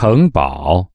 城堡。